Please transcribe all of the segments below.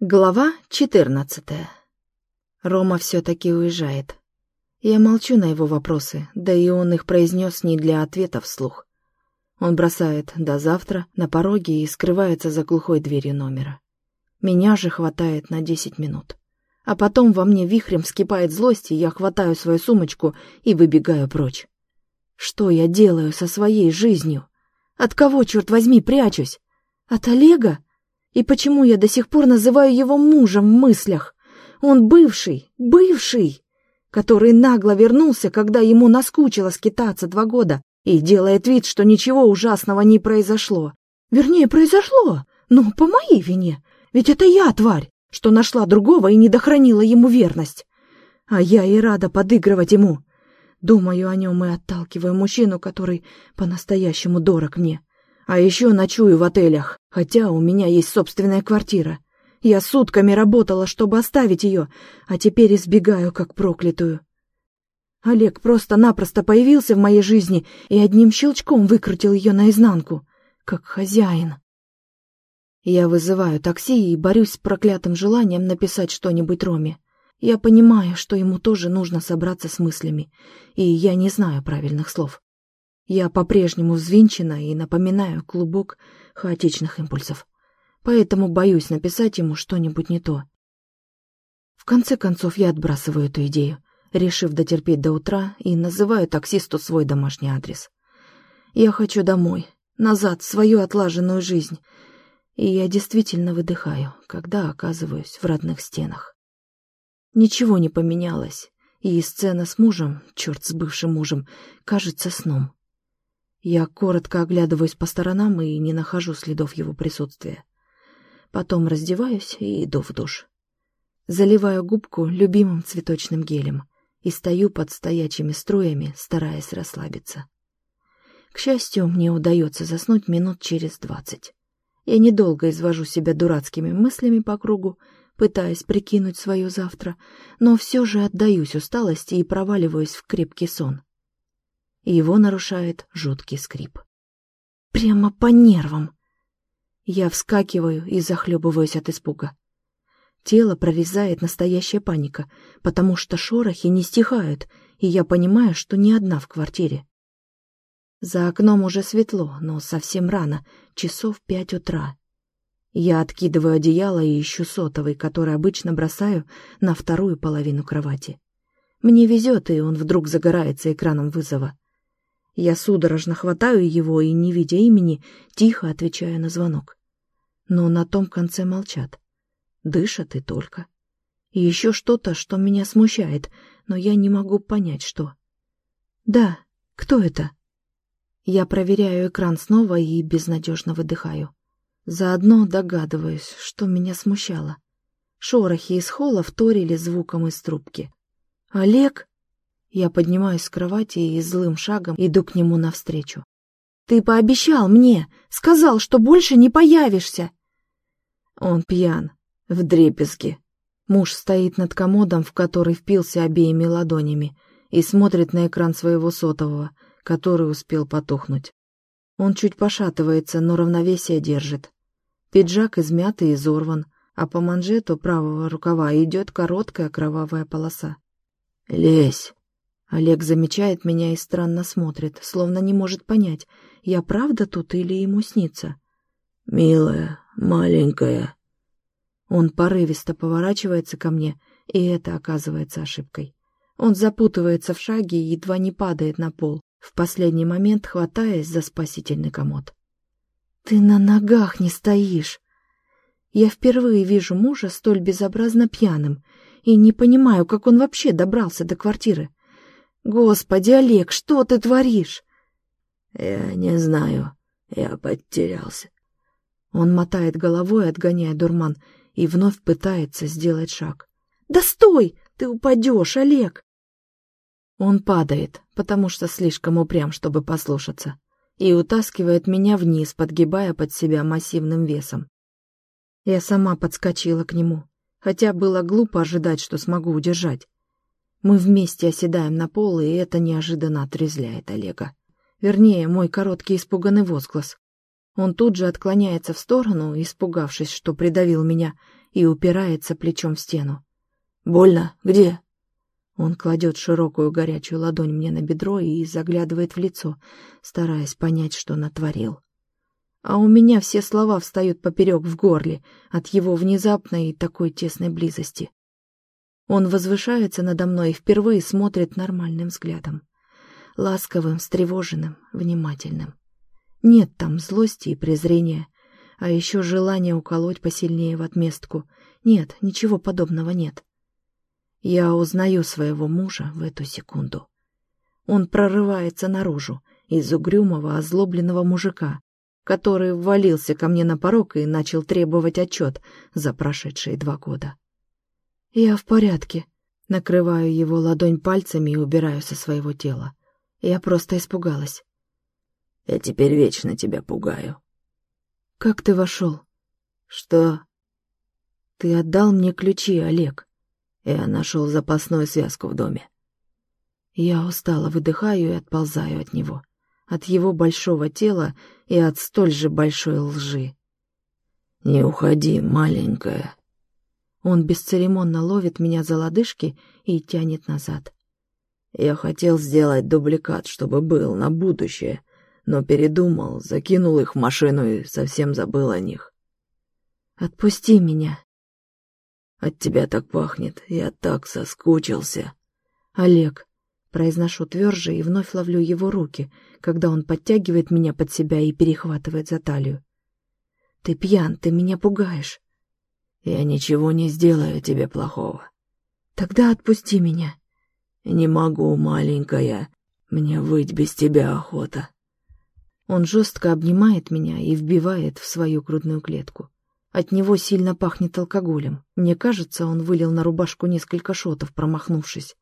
Глава 14. Рома все-таки уезжает. Я молчу на его вопросы, да и он их произнес не для ответа вслух. Он бросает «до завтра» на пороге и скрывается за глухой дверью номера. Меня же хватает на десять минут. А потом во мне вихрем вскипает злость, и я хватаю свою сумочку и выбегаю прочь. Что я делаю со своей жизнью? От кого, черт возьми, прячусь? От Олега? И почему я до сих пор называю его мужем в мыслях? Он бывший, бывший, который нагло вернулся, когда ему наскучило скитаться два года, и делает вид, что ничего ужасного не произошло. Вернее, произошло, но по моей вине. Ведь это я, тварь, что нашла другого и не дохранила ему верность. А я и рада подыгрывать ему. Думаю о нем и отталкиваю мужчину, который по-настоящему дорог мне. А еще ночую в отелях, хотя у меня есть собственная квартира. Я сутками работала, чтобы оставить ее, а теперь избегаю, как проклятую. Олег просто-напросто появился в моей жизни и одним щелчком выкрутил ее наизнанку, как хозяин. Я вызываю такси и борюсь с проклятым желанием написать что-нибудь Роме. Я понимаю, что ему тоже нужно собраться с мыслями, и я не знаю правильных слов. Я по-прежнему взвинчена и напоминаю клубок хаотичных импульсов. Поэтому боюсь написать ему что-нибудь не то. В конце концов, я отбрасываю эту идею, решив дотерпеть до утра, и называю таксисту свой домашний адрес. Я хочу домой, назад, в свою отлаженную жизнь. И я действительно выдыхаю, когда оказываюсь в родных стенах. Ничего не поменялось, и сцена с мужем, черт с бывшим мужем, кажется сном. Я коротко оглядываюсь по сторонам и не нахожу следов его присутствия. Потом раздеваюсь и иду в душ. Заливаю губку любимым цветочным гелем и стою под стоячими струями, стараясь расслабиться. К счастью, мне удается заснуть минут через двадцать. Я недолго извожу себя дурацкими мыслями по кругу, пытаясь прикинуть свое завтра, но все же отдаюсь усталости и проваливаюсь в крепкий сон и его нарушает жуткий скрип. Прямо по нервам. Я вскакиваю и захлебываюсь от испуга. Тело прорезает настоящая паника, потому что шорохи не стихают, и я понимаю, что не одна в квартире. За окном уже светло, но совсем рано, часов пять утра. Я откидываю одеяло и ищу сотовый, который обычно бросаю на вторую половину кровати. Мне везет, и он вдруг загорается экраном вызова. Я судорожно хватаю его и, не видя имени, тихо отвечаю на звонок. Но на том конце молчат. Дышат и только. И еще что-то, что меня смущает, но я не могу понять, что. «Да, кто это?» Я проверяю экран снова и безнадежно выдыхаю. Заодно догадываюсь, что меня смущало. Шорохи из холла вторили звуком из трубки. «Олег?» Я поднимаюсь с кровати и злым шагом иду к нему навстречу. «Ты пообещал мне! Сказал, что больше не появишься!» Он пьян, в дребезге. Муж стоит над комодом, в который впился обеими ладонями, и смотрит на экран своего сотового, который успел потухнуть. Он чуть пошатывается, но равновесие держит. Пиджак измят и изорван, а по манжету правого рукава идет короткая кровавая полоса. «Лезь!» Олег замечает меня и странно смотрит, словно не может понять, я правда тут или ему снится. «Милая, маленькая». Он порывисто поворачивается ко мне, и это оказывается ошибкой. Он запутывается в шаге и едва не падает на пол, в последний момент хватаясь за спасительный комод. «Ты на ногах не стоишь!» Я впервые вижу мужа столь безобразно пьяным и не понимаю, как он вообще добрался до квартиры. Господи, Олег, что ты творишь? Я не знаю, я потерялся. Он мотает головой, отгоняя дурман, и вновь пытается сделать шаг. Да стой, ты упадешь, Олег! Он падает, потому что слишком упрям, чтобы послушаться, и утаскивает меня вниз, подгибая под себя массивным весом. Я сама подскочила к нему, хотя было глупо ожидать, что смогу удержать. Мы вместе оседаем на пол, и это неожиданно отрезляет Олега. Вернее, мой короткий испуганный возглас. Он тут же отклоняется в сторону, испугавшись, что придавил меня, и упирается плечом в стену. «Больно? Где?» Он кладет широкую горячую ладонь мне на бедро и заглядывает в лицо, стараясь понять, что натворил. А у меня все слова встают поперек в горле от его внезапной и такой тесной близости. Он возвышается надо мной и впервые смотрит нормальным взглядом. Ласковым, встревоженным, внимательным. Нет там злости и презрения, а еще желание уколоть посильнее в отместку. Нет, ничего подобного нет. Я узнаю своего мужа в эту секунду. Он прорывается наружу из угрюмого, озлобленного мужика, который ввалился ко мне на порог и начал требовать отчет за прошедшие два года. «Я в порядке», — накрываю его ладонь пальцами и убираю со своего тела. Я просто испугалась. «Я теперь вечно тебя пугаю». «Как ты вошел?» «Что?» «Ты отдал мне ключи, Олег». Я нашел запасную связку в доме. Я устало выдыхаю и отползаю от него от его большого тела и от столь же большой лжи. «Не уходи, маленькая». Он бесцеремонно ловит меня за лодыжки и тянет назад. «Я хотел сделать дубликат, чтобы был на будущее, но передумал, закинул их в машину и совсем забыл о них». «Отпусти меня». «От тебя так пахнет, я так соскучился». «Олег, Произношу тверже и вновь ловлю его руки, когда он подтягивает меня под себя и перехватывает за талию. «Ты пьян, ты меня пугаешь». «Я ничего не сделаю тебе плохого». «Тогда отпусти меня». «Не могу, маленькая. Мне выть без тебя охота». Он жестко обнимает меня и вбивает в свою грудную клетку. От него сильно пахнет алкоголем. Мне кажется, он вылил на рубашку несколько шотов, промахнувшись.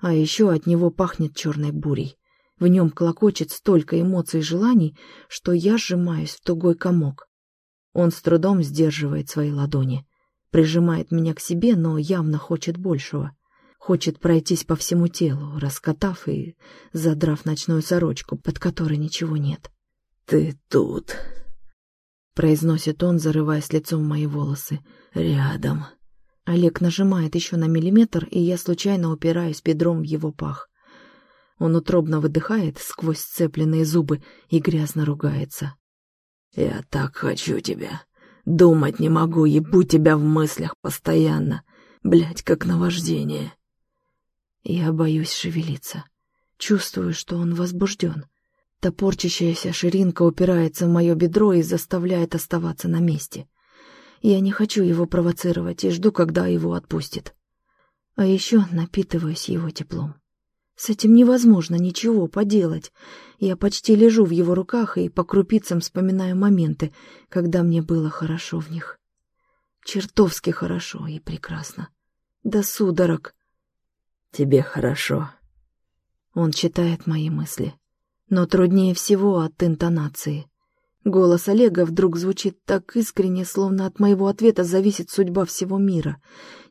А еще от него пахнет черной бурей. В нем клокочет столько эмоций и желаний, что я сжимаюсь в тугой комок. Он с трудом сдерживает свои ладони. Прижимает меня к себе, но явно хочет большего. Хочет пройтись по всему телу, раскатав и задрав ночную сорочку, под которой ничего нет. «Ты тут», — произносит он, зарываясь лицом в мои волосы. «Рядом». Олег нажимает еще на миллиметр, и я случайно упираюсь бедром в его пах. Он утробно выдыхает сквозь сцепленные зубы и грязно ругается. «Я так хочу тебя. Думать не могу, ебу тебя в мыслях постоянно. Блять, как наваждение». Я боюсь шевелиться. Чувствую, что он возбужден. Топорчащаяся ширинка упирается в мое бедро и заставляет оставаться на месте. Я не хочу его провоцировать и жду, когда его отпустит. А еще напитываюсь его теплом. С этим невозможно ничего поделать. Я почти лежу в его руках и по крупицам вспоминаю моменты, когда мне было хорошо в них. Чертовски хорошо и прекрасно. Да судорог. Тебе хорошо. Он читает мои мысли. Но труднее всего от интонации. Голос Олега вдруг звучит так искренне, словно от моего ответа зависит судьба всего мира.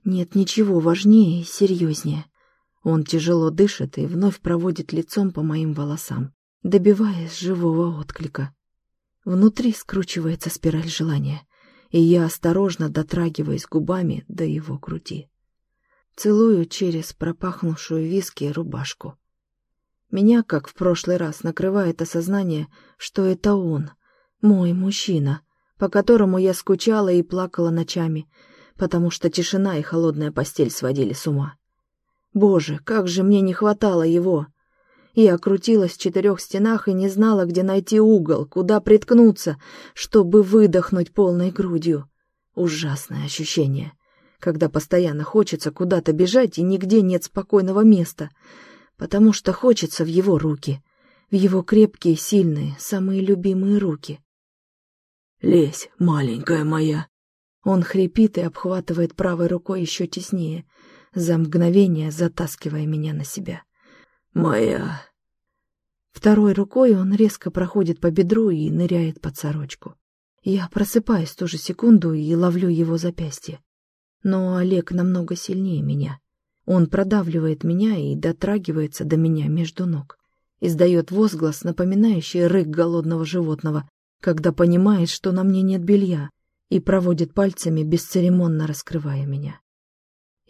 Нет ничего важнее и серьезнее. Он тяжело дышит и вновь проводит лицом по моим волосам, добиваясь живого отклика. Внутри скручивается спираль желания, и я осторожно дотрагиваюсь губами до его груди. Целую через пропахнувшую виски рубашку. Меня, как в прошлый раз, накрывает осознание, что это он — мой мужчина, по которому я скучала и плакала ночами, потому что тишина и холодная постель сводили с ума. Боже, как же мне не хватало его! Я крутилась в четырех стенах и не знала, где найти угол, куда приткнуться, чтобы выдохнуть полной грудью. Ужасное ощущение, когда постоянно хочется куда-то бежать и нигде нет спокойного места, потому что хочется в его руки, в его крепкие, сильные, самые любимые руки. Лезь, маленькая моя. Он хрипит и обхватывает правой рукой еще теснее, за мгновение затаскивая меня на себя. Моя. Второй рукой он резко проходит по бедру и ныряет под сорочку. Я просыпаюсь в ту же секунду и ловлю его запястье. Но Олег намного сильнее меня. Он продавливает меня и дотрагивается до меня между ног. Издает возглас, напоминающий рык голодного животного, когда понимает, что на мне нет белья, и проводит пальцами, бесцеремонно раскрывая меня.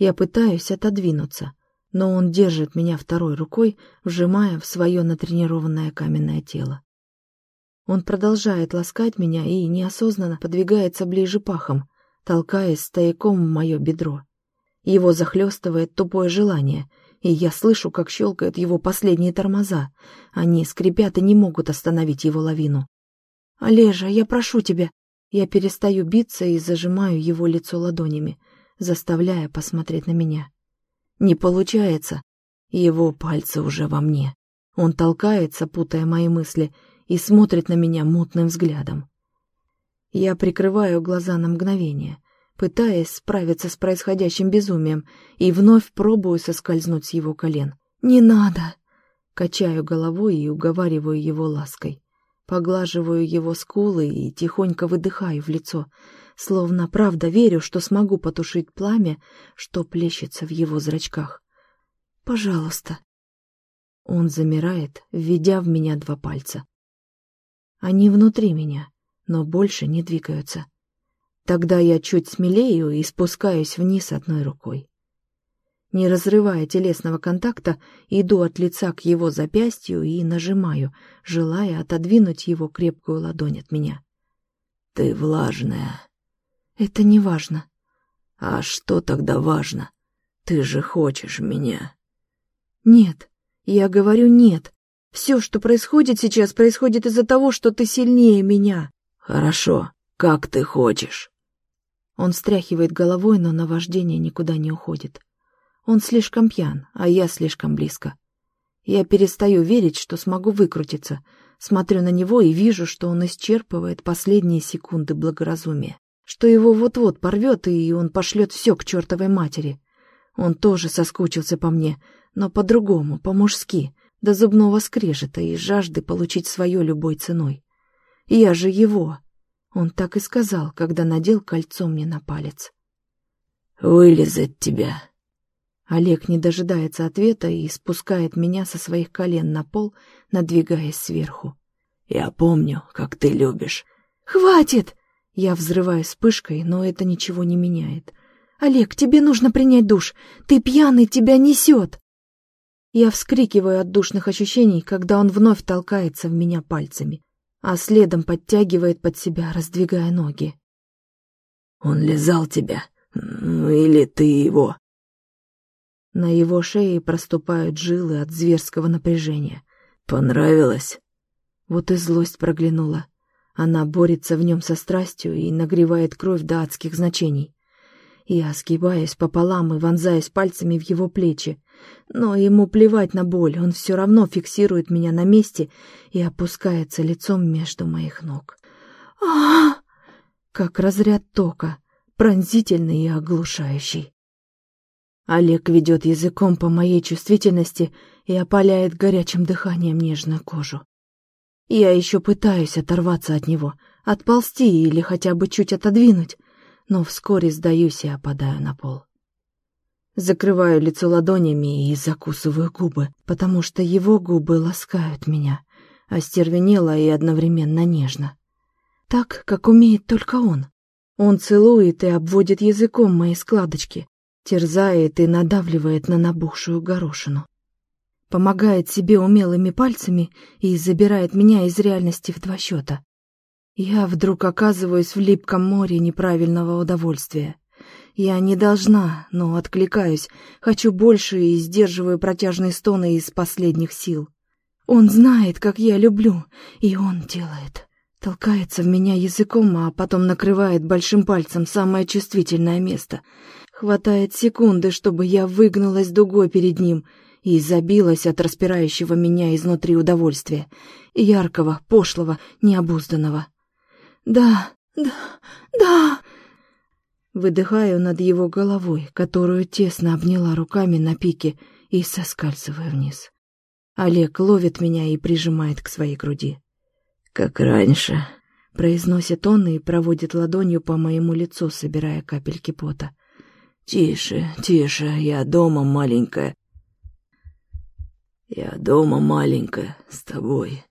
Я пытаюсь отодвинуться, но он держит меня второй рукой, вжимая в свое натренированное каменное тело. Он продолжает ласкать меня и неосознанно подвигается ближе пахом, толкаясь стояком в мое бедро. Его захлестывает тупое желание, и я слышу, как щелкают его последние тормоза. Они скрипят и не могут остановить его лавину. «Олежа, я прошу тебя!» Я перестаю биться и зажимаю его лицо ладонями, заставляя посмотреть на меня. Не получается. Его пальцы уже во мне. Он толкается, путая мои мысли, и смотрит на меня мутным взглядом. Я прикрываю глаза на мгновение, пытаясь справиться с происходящим безумием, и вновь пробую соскользнуть с его колен. «Не надо!» Качаю головой и уговариваю его лаской. Поглаживаю его скулы и тихонько выдыхаю в лицо, словно правда верю, что смогу потушить пламя, что плещется в его зрачках. «Пожалуйста». Он замирает, введя в меня два пальца. Они внутри меня, но больше не двигаются. Тогда я чуть смелею и спускаюсь вниз одной рукой. Не разрывая телесного контакта, иду от лица к его запястью и нажимаю, желая отодвинуть его крепкую ладонь от меня. «Ты влажная». «Это не важно». «А что тогда важно? Ты же хочешь меня». «Нет, я говорю нет. Все, что происходит сейчас, происходит из-за того, что ты сильнее меня». «Хорошо, как ты хочешь». Он встряхивает головой, но наваждение никуда не уходит. Он слишком пьян, а я слишком близко. Я перестаю верить, что смогу выкрутиться. Смотрю на него и вижу, что он исчерпывает последние секунды благоразумия. Что его вот-вот порвет, и он пошлет все к чертовой матери. Он тоже соскучился по мне, но по-другому, по-мужски, до зубного скрежета и жажды получить свое любой ценой. Я же его, он так и сказал, когда надел кольцо мне на палец. «Вылезать тебя!» Олег не дожидается ответа и спускает меня со своих колен на пол, надвигаясь сверху. «Я помню, как ты любишь». «Хватит!» Я взрываю вспышкой, но это ничего не меняет. «Олег, тебе нужно принять душ. Ты пьяный, тебя несет!» Я вскрикиваю от душных ощущений, когда он вновь толкается в меня пальцами а следом подтягивает под себя, раздвигая ноги. «Он лизал тебя? Или ты его?» На его шее проступают жилы от зверского напряжения. «Понравилось?» Вот и злость проглянула. Она борется в нем со страстью и нагревает кровь до адских значений. Я сгибаюсь пополам и вонзаюсь пальцами в его плечи. Но ему плевать на боль, он все равно фиксирует меня на месте и опускается лицом между моих ног. а Как разряд тока, пронзительный и оглушающий. Олег ведет языком по моей чувствительности и опаляет горячим дыханием нежную кожу. Я еще пытаюсь оторваться от него, отползти или хотя бы чуть отодвинуть, но вскоре сдаюсь и опадаю на пол. Закрываю лицо ладонями и закусываю губы, потому что его губы ласкают меня, остервенело и одновременно нежно. Так, как умеет только он. Он целует и обводит языком мои складочки, терзает и надавливает на набухшую горошину. Помогает себе умелыми пальцами и забирает меня из реальности в два счета. Я вдруг оказываюсь в липком море неправильного удовольствия. Я не должна, но откликаюсь, хочу больше и сдерживаю протяжные стоны из последних сил. Он знает, как я люблю, и он делает. Толкается в меня языком, а потом накрывает большим пальцем самое чувствительное место. Хватает секунды, чтобы я выгнулась дугой перед ним и забилась от распирающего меня изнутри удовольствия. Яркого, пошлого, необузданного. «Да, да, да!» Выдыхаю над его головой, которую тесно обняла руками на пике, и соскальзываю вниз. Олег ловит меня и прижимает к своей груди. «Как раньше», — произносит он и проводит ладонью по моему лицу, собирая капельки пота. «Тише, тише, я дома, маленькая. Я дома, маленькая, с тобой».